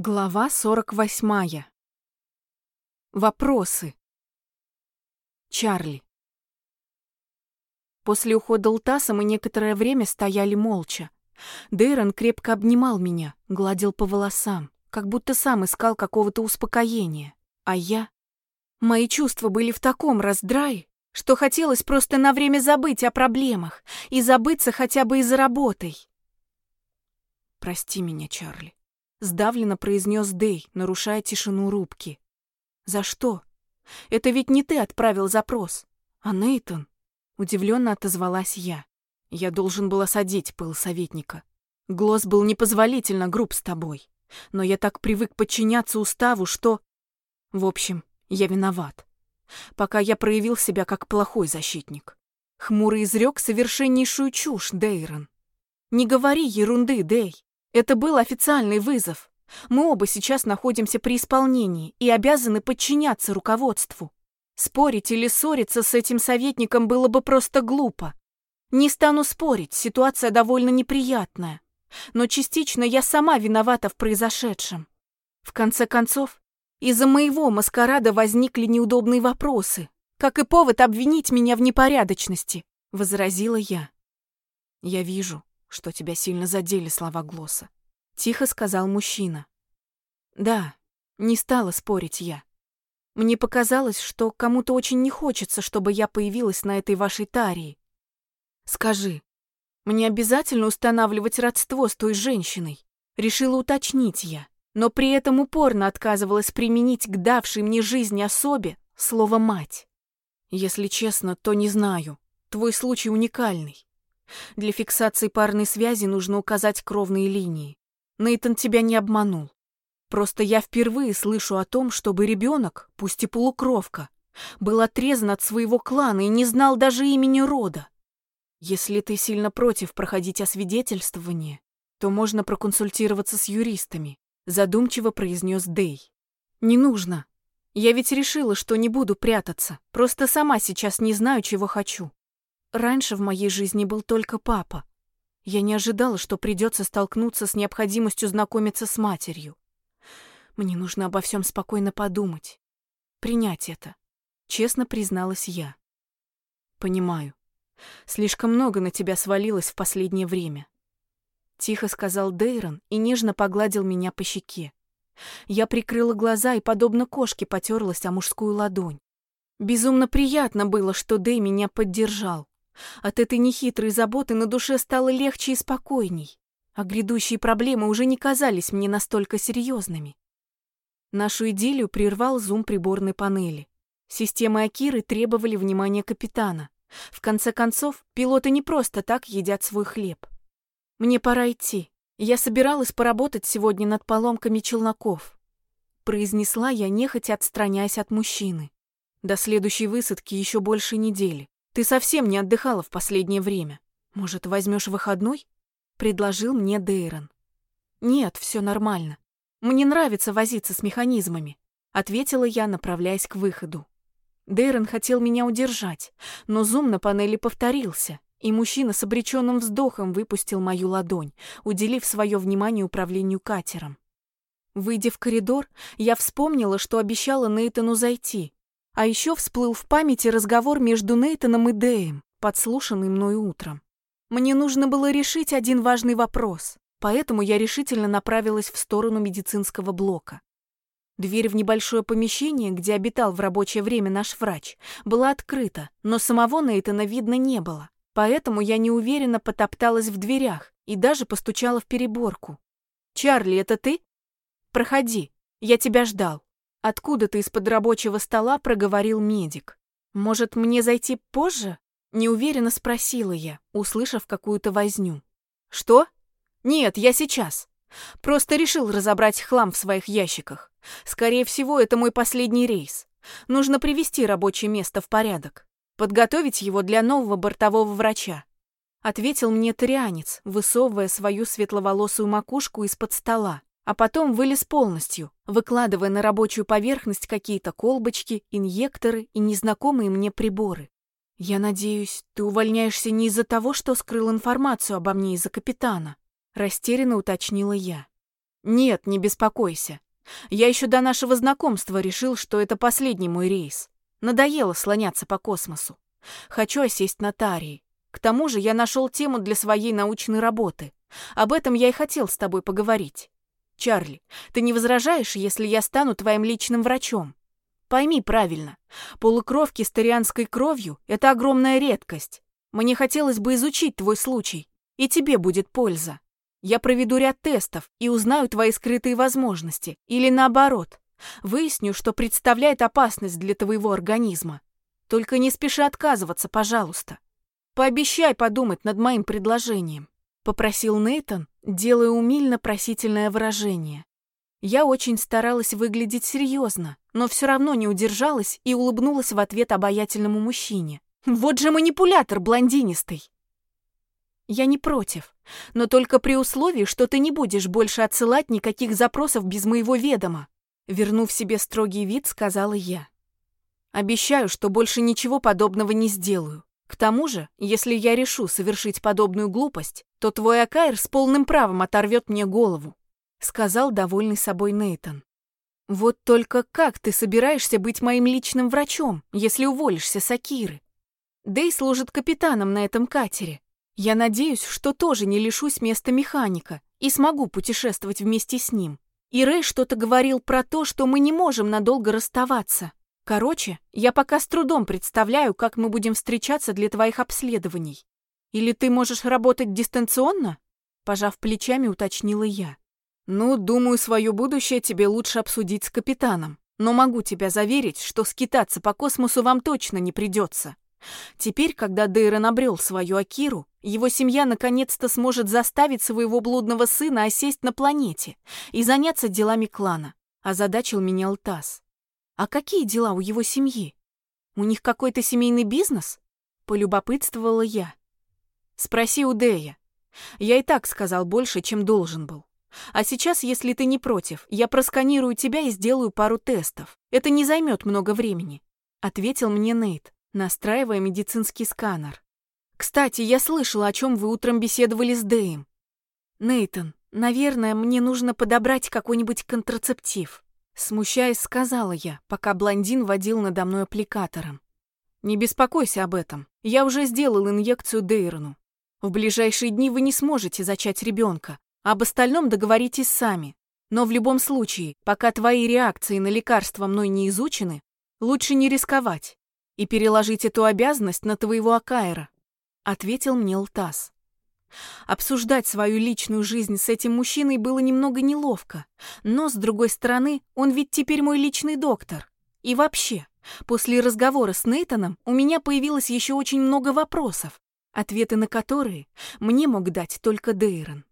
Глава 48. Вопросы. Чарли. После ухода Лтаса мы некоторое время стояли молча. Дейрон крепко обнимал меня, гладил по волосам, как будто сам искал какого-то успокоения. А я... Мои чувства были в таком раздрае, что хотелось просто на время забыть о проблемах и забыться хотя бы и за работой. Прости меня, Чарли. Сдавленно произнес Дэй, нарушая тишину рубки. «За что? Это ведь не ты отправил запрос, а Нейтон. Удивленно отозвалась я. Я должен был осадить пыл советника. Глосс был непозволительно груб с тобой. Но я так привык подчиняться уставу, что... В общем, я виноват. Пока я проявил себя как плохой защитник. Хмурый изрек совершеннейшую чушь, Дейрон. Не говори ерунды, Дей. Это был официальный вызов. Мы оба сейчас находимся при исполнении и обязаны подчиняться руководству. Спорить или ссориться с этим советником было бы просто глупо. Не стану спорить, ситуация довольно неприятная. Но частично я сама виновата в произошедшем. В конце концов, из-за моего маскарада возникли неудобные вопросы, как и повод обвинить меня в непорядочности, возразила я. Я вижу, что тебя сильно задели слова Глосса. Тихо сказал мужчина. Да, не стала спорить я. Мне показалось, что кому-то очень не хочется, чтобы я появилась на этой вашей тарии. Скажи, мне обязательно устанавливать родство с той женщиной? Решила уточнить я, но при этом упорно отказывалась применить к давшей мне жизнь особе слово «мать». Если честно, то не знаю. Твой случай уникальный. Для фиксации парной связи нужно указать кровные линии. Нейтан тебя не обманул. Просто я впервые слышу о том, чтобы ребенок, пусть и полукровка, был отрезан от своего клана и не знал даже имени рода. Если ты сильно против проходить освидетельствование, то можно проконсультироваться с юристами, задумчиво произнес Дей. Не нужно. Я ведь решила, что не буду прятаться, просто сама сейчас не знаю, чего хочу. Раньше в моей жизни был только папа. Я не ожидала, что придется столкнуться с необходимостью знакомиться с матерью. Мне нужно обо всем спокойно подумать. Принять это. Честно призналась я. Понимаю. Слишком много на тебя свалилось в последнее время. Тихо сказал Дейрон и нежно погладил меня по щеке. Я прикрыла глаза и, подобно кошке, потерлась о мужскую ладонь. Безумно приятно было, что Дэй меня поддержал. От этой нехитрой заботы на душе стало легче и спокойней, а грядущие проблемы уже не казались мне настолько серьезными. Нашу идиллию прервал зум приборной панели. Системы Акиры требовали внимания капитана. В конце концов, пилоты не просто так едят свой хлеб. Мне пора идти. Я собиралась поработать сегодня над поломками челноков. Произнесла я, нехотя отстраняясь от мужчины. До следующей высадки еще больше недели. Ты совсем не отдыхала в последнее время. Может, возьмешь выходной? Предложил мне Дейрон. Нет, все нормально. Мне нравится возиться с механизмами, ответила я, направляясь к выходу. Дейрон хотел меня удержать, но зум на панели повторился, и мужчина с обреченным вздохом выпустил мою ладонь, уделив свое внимание управлению катером. Выйдя в коридор, я вспомнила, что обещала Нейтану зайти, а еще всплыл в памяти разговор между Нейтаном и Дэем, подслушанный мной утром. Мне нужно было решить один важный вопрос, поэтому я решительно направилась в сторону медицинского блока. Дверь в небольшое помещение, где обитал в рабочее время наш врач, была открыта, но самого Нейтана видно не было. Поэтому я неуверенно потопталась в дверях и даже постучала в переборку. «Чарли, это ты? Проходи, я тебя ждал». Откуда-то из-под рабочего стола проговорил медик. «Может, мне зайти позже?» Неуверенно спросила я, услышав какую-то возню. «Что? Нет, я сейчас. Просто решил разобрать хлам в своих ящиках. Скорее всего, это мой последний рейс. Нужно привести рабочее место в порядок. Подготовить его для нового бортового врача. Ответил мне тарианец, высовывая свою светловолосую макушку из-под стола а потом вылез полностью, выкладывая на рабочую поверхность какие-то колбочки, инъекторы и незнакомые мне приборы. «Я надеюсь, ты увольняешься не из-за того, что скрыл информацию обо мне из-за капитана», растерянно уточнила я. Нет, не беспокойся. Я еще до нашего знакомства решил, что это последний мой рейс. Надоело слоняться по космосу. Хочу осесть на Тарии. К тому же я нашел тему для своей научной работы. Об этом я и хотел с тобой поговорить. Чарли, ты не возражаешь, если я стану твоим личным врачом? Пойми правильно, полукровки с тарианской кровью – это огромная редкость. Мне хотелось бы изучить твой случай, и тебе будет польза. Я проведу ряд тестов и узнаю твои скрытые возможности, или наоборот, выясню, что представляет опасность для твоего организма. Только не спеши отказываться, пожалуйста. Пообещай подумать над моим предложением, попросил Нейтон, делая умильно просительное выражение. Я очень старалась выглядеть серьезно, но все равно не удержалась и улыбнулась в ответ обаятельному мужчине. Вот же манипулятор блондинистый. Я не против, но только при условии, что ты не будешь больше отсылать никаких запросов без моего ведома. Вернув себе строгий вид, сказала я. Обещаю, что больше ничего подобного не сделаю. К тому же, если я решу совершить подобную глупость, то твой Акаир с полным правом оторвет мне голову сказал довольный собой Нейтон. Вот только как ты собираешься быть моим личным врачом, если уволишься с Акиры? Дэй служит капитаном на этом катере. Я надеюсь, что тоже не лишусь места механика и смогу путешествовать вместе с ним. И Рэй что-то говорил про то, что мы не можем надолго расставаться. Короче, я пока с трудом представляю, как мы будем встречаться для твоих обследований. Или ты можешь работать дистанционно? Пожав плечами, уточнила я. «Ну, думаю, свое будущее тебе лучше обсудить с капитаном. Но могу тебя заверить, что скитаться по космосу вам точно не придется. Теперь, когда Дейрон обрел свою Акиру, его семья наконец-то сможет заставить своего блудного сына осесть на планете и заняться делами клана», — озадачил меня Алтас. «А какие дела у его семьи? У них какой-то семейный бизнес?» — полюбопытствовала я. «Спроси у Дея. Я и так сказал больше, чем должен был. А сейчас, если ты не против, я просканирую тебя и сделаю пару тестов. Это не займет много времени», — ответил мне Нейт, настраивая медицинский сканер. «Кстати, я слышала, о чем вы утром беседовали с Дэем. Нейтон, наверное, мне нужно подобрать какой-нибудь контрацептив», — смущаясь, сказала я, пока блондин водил надо мной аппликатором. «Не беспокойся об этом. Я уже сделал инъекцию Дейрону. В ближайшие дни вы не сможете зачать ребенка, об остальном договоритесь сами. Но в любом случае, пока твои реакции на лекарства мной не изучены, лучше не рисковать и переложить эту обязанность на твоего Акаера», — ответил мне Лтас. Обсуждать свою личную жизнь с этим мужчиной было немного неловко, но, с другой стороны, он ведь теперь мой личный доктор. И вообще, после разговора с Нейтаном у меня появилось еще очень много вопросов, ответы на которые мне мог дать только Дейрон.